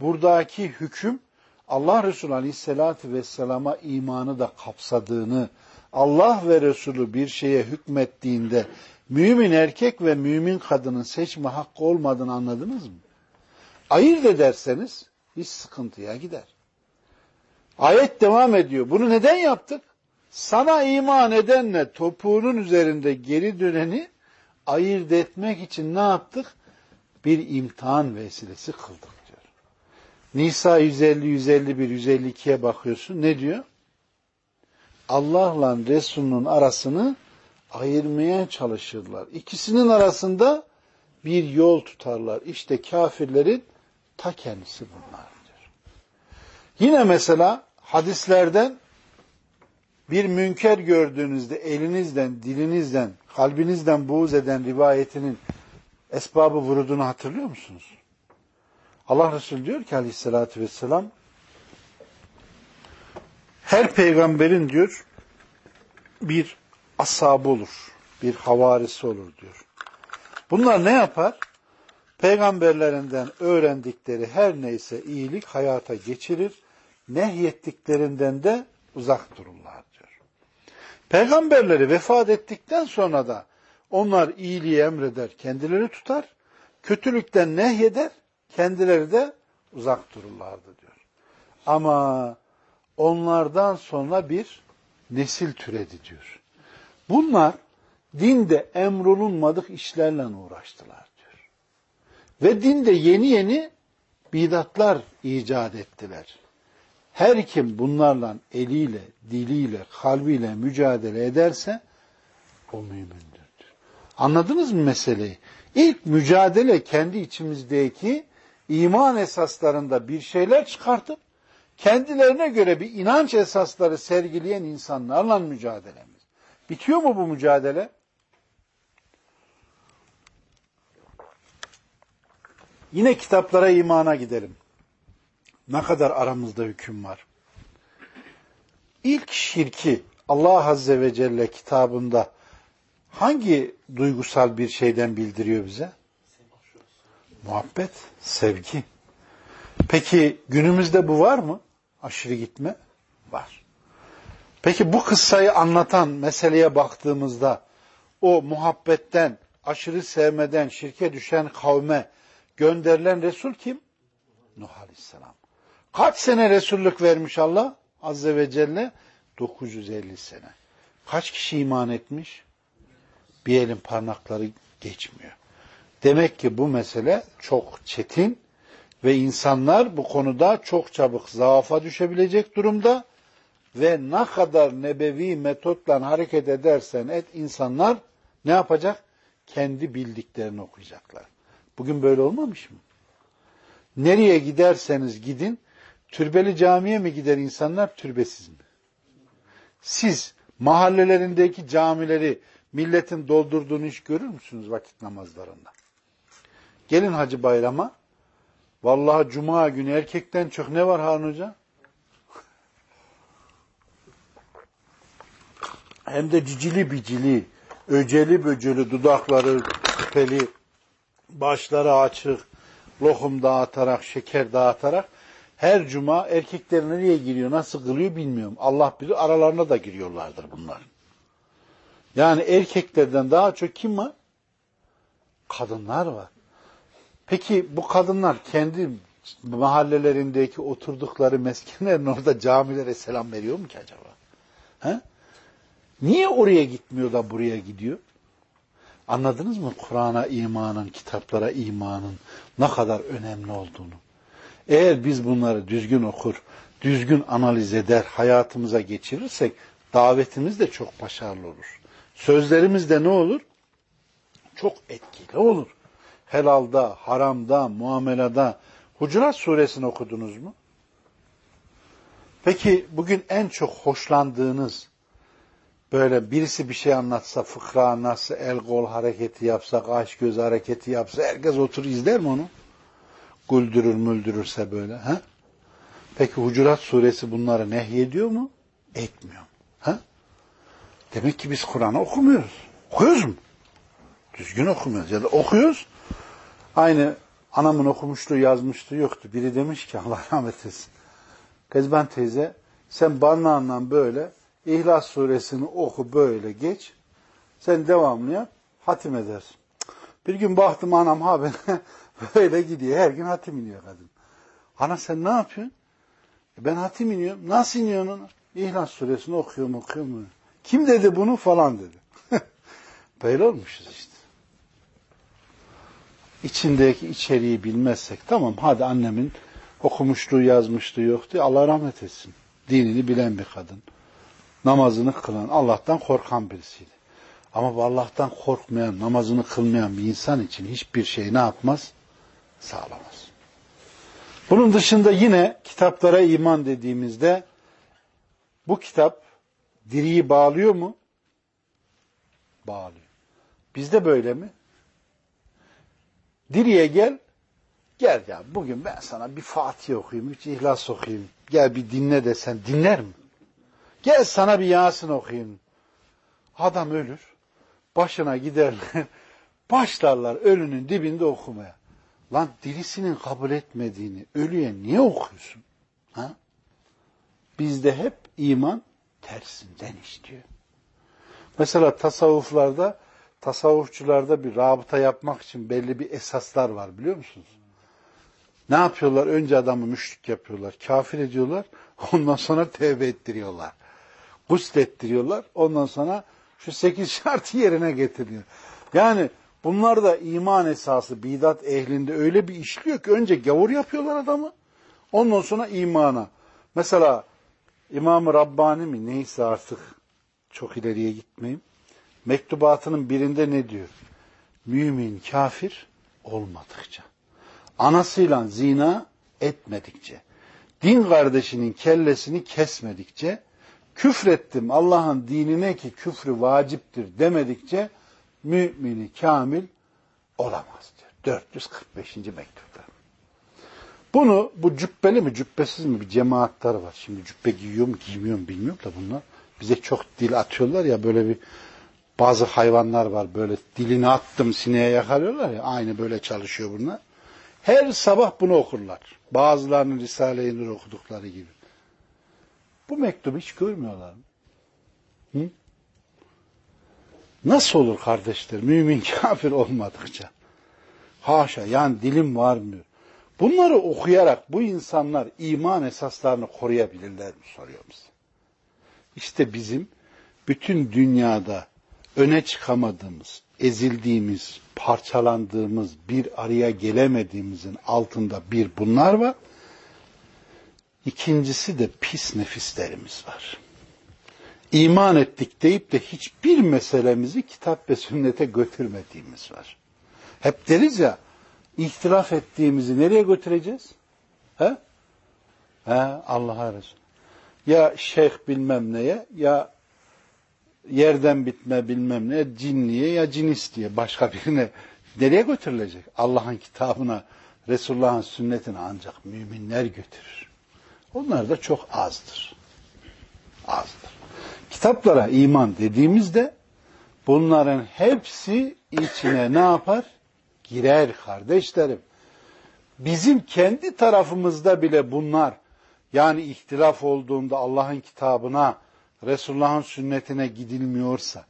buradaki hüküm Allah Resulü Aleyhisselatü Vesselam'a imanı da kapsadığını, Allah ve Resulü bir şeye hükmettiğinde mümin erkek ve mümin kadının seçme hakkı olmadığını anladınız mı? Ayırt ederseniz hiç sıkıntıya gider. Ayet devam ediyor. Bunu neden yaptık? Sana iman edenle topuğunun üzerinde geri döneni ayırt etmek için ne yaptık? Bir imtihan vesilesi kıldık diyor. Nisa 150, 151, 152'ye bakıyorsun. Ne diyor? Allah'la Resul'ün arasını ayırmaya çalışırlar. İkisinin arasında bir yol tutarlar. İşte kafirlerin ta kendisi bunlardır. Yine mesela hadislerden bir münker gördüğünüzde elinizden, dilinizden, kalbinizden buğz eden rivayetinin esbabı vurudunu hatırlıyor musunuz? Allah Resulü diyor ki aleyhissalatü vesselam her peygamberin diyor bir ashabı olur, bir havarisi olur diyor. Bunlar ne yapar? Peygamberlerinden öğrendikleri her neyse iyilik hayata geçirir, nehyettiklerinden de uzak dururlar. Peygamberleri vefat ettikten sonra da onlar iyiliği emreder, kendileri tutar, kötülükten nehyeder, kendileri de uzak dururlardı diyor. Ama onlardan sonra bir nesil türedi diyor. Bunlar dinde emrolunmadık işlerle uğraştılar diyor. Ve dinde yeni yeni bidatlar icat ettiler. Her kim bunlarla eliyle, diliyle, kalbiyle mücadele ederse o mümindir. Anladınız mı meseleyi? İlk mücadele kendi içimizdeki iman esaslarında bir şeyler çıkartıp kendilerine göre bir inanç esasları sergileyen insanlarla mücadelemiz. Bitiyor mu bu mücadele? Yine kitaplara imana gidelim. Ne kadar aramızda hüküm var. İlk şirki Allah Azze ve Celle kitabında hangi duygusal bir şeyden bildiriyor bize? Muhabbet, sevgi. Peki günümüzde bu var mı? Aşırı gitme var. Peki bu kıssayı anlatan meseleye baktığımızda o muhabbetten, aşırı sevmeden şirke düşen kavme gönderilen Resul kim? Nuh Aleyhisselam. Kaç sene Resullük vermiş Allah Azze ve Celle? 950 sene. Kaç kişi iman etmiş? Bir elin parmakları geçmiyor. Demek ki bu mesele çok çetin ve insanlar bu konuda çok çabuk zaafa düşebilecek durumda ve ne kadar nebevi metotla hareket edersen et insanlar ne yapacak? Kendi bildiklerini okuyacaklar. Bugün böyle olmamış mı? Nereye giderseniz gidin, türbeli camiye mi gider insanlar, türbesiz mi? Siz mahallelerindeki camileri milletin doldurduğunu hiç görür müsünüz vakit namazlarında? Gelin Hacı Bayram'a. Vallahi cuma günü erkekten çok ne var Harun Hoca? Hem de cicili bicili, öceli böceli, dudakları küpeli, başları açık, lokum dağıtarak, şeker dağıtarak her cuma erkekler nereye giriyor, nasıl kılıyor bilmiyorum. Allah bilir aralarına da giriyorlardır bunlar. Yani erkeklerden daha çok kim var? Kadınlar var. Peki bu kadınlar kendi mahallelerindeki oturdukları meskenlerin orada camilere selam veriyor mu ki acaba? He? Niye oraya gitmiyor da buraya gidiyor? Anladınız mı Kur'an'a imanın, kitaplara imanın ne kadar önemli olduğunu? Eğer biz bunları düzgün okur, düzgün analiz eder, hayatımıza geçirirsek davetimiz de çok başarılı olur. Sözlerimiz de ne olur? Çok etkili olur. Helalda, haramda, muamelada. Hucurat suresini okudunuz mu? Peki bugün en çok hoşlandığınız böyle birisi bir şey anlatsa, fıkra anlatsa, el kol hareketi yapsa, kaş göz hareketi yapsa herkes otur izler mi onu? Güldürür müldürürse böyle. Ha? Peki Hucurat suresi bunları nehyediyor mu? Etmiyor. Ha? Demek ki biz Kur'an'ı okumuyoruz. Okuyoruz mu? Düzgün okumuyoruz. Ya da okuyoruz. Aynı anamın okumuşluğu yazmışlığı yoktu. Biri demiş ki Allah rahmet etsin. Kezban teyze sen barnağından böyle İhlas suresini oku böyle geç. Sen devamlı yap. Hatim edersin. Bir gün baktım anam ha ben böyle gidiyor. Her gün hatim iniyor kadın. Ana sen ne yapıyorsun? E, ben hatim iniyorum. Nasıl iniyorsun? İhlas suresini okuyorum okuyorum. Kim dedi bunu falan dedi. böyle olmuşuz işte. İçindeki içeriği bilmezsek tamam hadi annemin okumuşluğu yazmışlığı yoktu. Allah rahmet etsin. Dinini bilen bir kadın. Namazını kılan, Allah'tan korkan birisiydi. Ama bu Allah'tan korkmayan, namazını kılmayan bir insan için hiçbir şey ne yapmaz? Sağlamaz. Bunun dışında yine kitaplara iman dediğimizde bu kitap diriyi bağlıyor mu? Bağlıyor. Bizde böyle mi? Diriye gel, gel ya bugün ben sana bir Fatih okuyayım, üç İhlas okuyayım, gel bir dinle desen dinler mi? Gel sana bir Yasin okuyayım. Adam ölür, başına giderler, başlarlar ölünün dibinde okumaya. Lan dirisinin kabul etmediğini ölüye niye okuyorsun? Ha? Bizde hep iman tersinden istiyor. Mesela tasavvuflarda, tasavvufçularda bir rabıta yapmak için belli bir esaslar var biliyor musunuz? Ne yapıyorlar? Önce adamı müşrik yapıyorlar, kafir ediyorlar, ondan sonra tevbe ettiriyorlar. Guslettiriyorlar, ondan sonra şu sekiz şartı yerine getiriyor. Yani bunlar da iman esası bidat ehlinde öyle bir işliyor ki önce gavur yapıyorlar adamı, ondan sonra imana. Mesela İmam-ı Rabbani mi neyse artık çok ileriye gitmeyeyim. Mektubatının birinde ne diyor? Mümin kafir olmadıkça, anasıyla zina etmedikçe, din kardeşinin kellesini kesmedikçe, küfrettim Allah'ın dinine ki küfrü vaciptir demedikçe mümini kamil olamaz diyor. 445. mektupta. Bunu bu cübbeli mi cübbesiz mi bir cemaatler var. Şimdi cübbe giyiyor mu giymiyor mu bilmiyorum da bunlar. Bize çok dil atıyorlar ya böyle bir bazı hayvanlar var böyle dilini attım sineğe yakalıyorlar ya aynı böyle çalışıyor bunlar. Her sabah bunu okurlar. Bazılarının Risale-i Nur okudukları gibi. Bu mektubu hiç görmüyorlar mı? Hı? Nasıl olur kardeşler mümin kafir olmadıkça? Haşa yani dilim varmıyor. Bunları okuyarak bu insanlar iman esaslarını koruyabilirler mi soruyor bize. İşte bizim bütün dünyada öne çıkamadığımız, ezildiğimiz, parçalandığımız, bir araya gelemediğimizin altında bir bunlar var. İkincisi de pis nefislerimiz var. İman ettik deyip de hiçbir meselemizi kitap ve sünnete götürmediğimiz var. Hep deriz ya, ihtilaf ettiğimizi nereye götüreceğiz? He? He, Allah'a Resul. Ya şeyh bilmem neye, ya yerden bitme bilmem ne, cinliye ya cinist diye başka birine nereye götürülecek? Allah'ın kitabına, Resulullah'ın sünnetine ancak müminler götürür. Onlar da çok azdır. Azdır. Kitaplara iman dediğimizde bunların hepsi içine ne yapar? Girer kardeşlerim. Bizim kendi tarafımızda bile bunlar yani ihtilaf olduğunda Allah'ın kitabına, Resulullah'ın sünnetine gidilmiyorsa,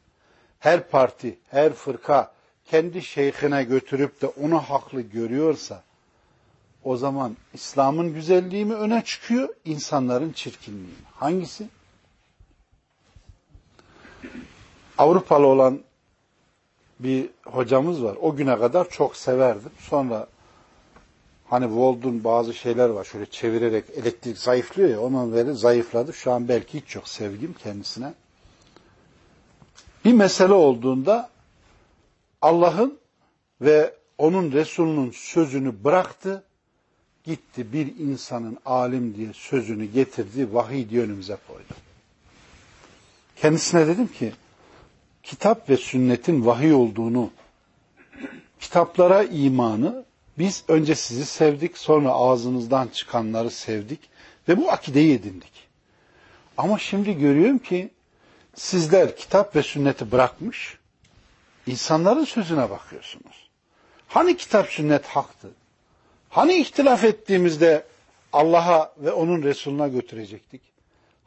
her parti, her fırka kendi şeyhine götürüp de onu haklı görüyorsa, o zaman İslam'ın güzelliği mi öne çıkıyor, insanların çirkinliği mi? Hangisi? Avrupalı olan bir hocamız var. O güne kadar çok severdim. Sonra Hani Vold'un bazı şeyler var şöyle çevirerek elektrik zayıflıyor ya onun böyle zayıfladı. Şu an belki hiç yok sevgim kendisine. Bir mesele olduğunda Allah'ın ve onun Resulünün sözünü bıraktı. Gitti bir insanın alim diye sözünü getirdi, vahiy diye önümüze koydu. Kendisine dedim ki, kitap ve sünnetin vahiy olduğunu, kitaplara imanı, biz önce sizi sevdik, sonra ağzınızdan çıkanları sevdik ve bu akideyi edindik. Ama şimdi görüyorum ki, sizler kitap ve sünneti bırakmış, insanların sözüne bakıyorsunuz. Hani kitap sünnet haktı? Hani ihtilaf ettiğimizde Allah'a ve onun Resulüne götürecektik?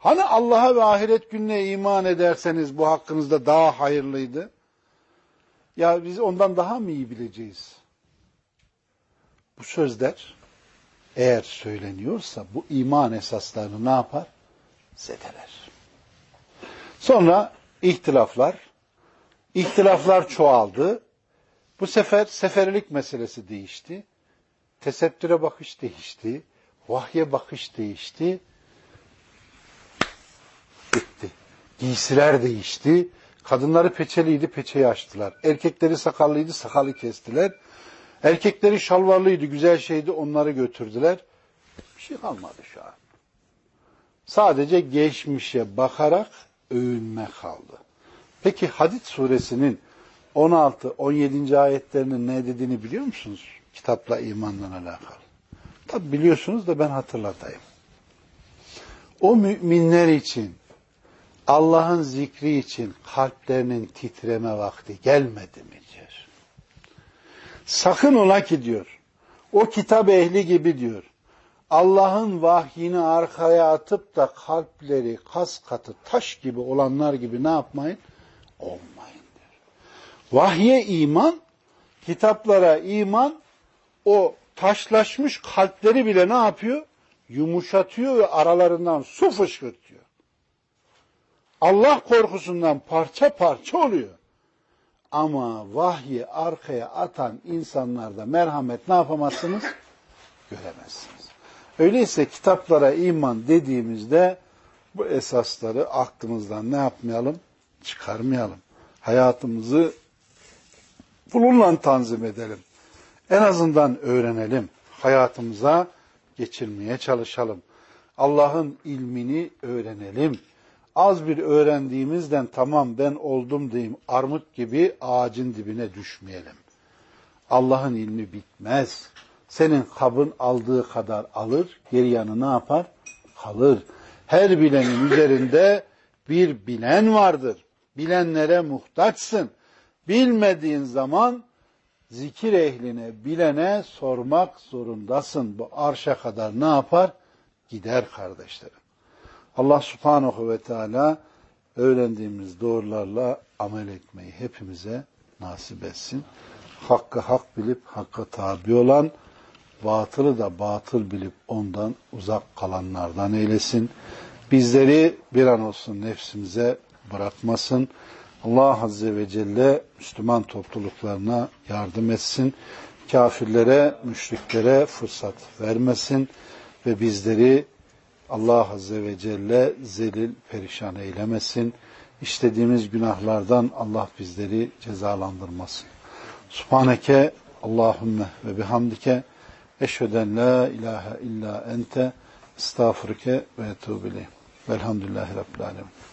Hani Allah'a ve ahiret gününe iman ederseniz bu hakkınızda daha hayırlıydı? Ya biz ondan daha mı iyi bileceğiz? Bu sözler eğer söyleniyorsa bu iman esaslarını ne yapar? Zedeler. Sonra ihtilaflar, ihtilaflar çoğaldı. Bu sefer seferilik meselesi değişti. Tesettüre bakış değişti. Vahye bakış değişti. Giysiler değişti. Kadınları peçeliydi, peçeyi açtılar. Erkekleri sakallıydı, sakalı kestiler. Erkekleri şalvarlıydı, güzel şeydi, onları götürdüler. Bir şey kalmadı şu an. Sadece geçmişe bakarak övünme kaldı. Peki Hadid suresinin 16-17. ayetlerinin ne dediğini biliyor musunuz? Kitapla imanla alakalı. Tabi biliyorsunuz da ben hatırlatayım. O müminler için Allah'ın zikri için kalplerinin titreme vakti gelmedi mi diyor. Sakın ola ki diyor. O kitap ehli gibi diyor. Allah'ın vahyini arkaya atıp da kalpleri kas katı taş gibi olanlar gibi ne yapmayın? Olmayın diyor. Vahye iman, kitaplara iman o taşlaşmış kalpleri bile ne yapıyor? Yumuşatıyor ve aralarından su fışkırtıyor. Allah korkusundan parça parça oluyor. Ama vahyi arkaya atan insanlarda merhamet ne yapamazsınız? Göremezsiniz. Öyleyse kitaplara iman dediğimizde bu esasları aklımızdan ne yapmayalım? Çıkarmayalım. Hayatımızı bununla tanzim edelim. En azından öğrenelim. Hayatımıza geçirmeye çalışalım. Allah'ın ilmini öğrenelim. Az bir öğrendiğimizden tamam ben oldum diyeyim armut gibi ağacın dibine düşmeyelim. Allah'ın ilmi bitmez. Senin kabın aldığı kadar alır, geri yanı ne yapar? Kalır. Her bilenin üzerinde bir bilen vardır. Bilenlere muhtaçsın. Bilmediğin zaman zikir ehline, bilene sormak zorundasın. Bu arşa kadar ne yapar? Gider kardeşlerim. Allah subhanahu ve teala öğrendiğimiz doğrularla amel etmeyi hepimize nasip etsin. Hakkı hak bilip hakka tabi olan, batılı da batıl bilip ondan uzak kalanlardan eylesin. Bizleri bir an olsun nefsimize bırakmasın. Allah Azze ve Celle Müslüman topluluklarına yardım etsin. Kafirlere, müşriklere fırsat vermesin ve bizleri Allah Azze ve Celle zelil perişan eylemesin. İşlediğimiz günahlardan Allah bizleri cezalandırmasın. Subhaneke Allahümme ve bihamdike eşheden la ilahe illa ente estağfurke ve etûbü Velhamdülillahi Rabbil Alemin.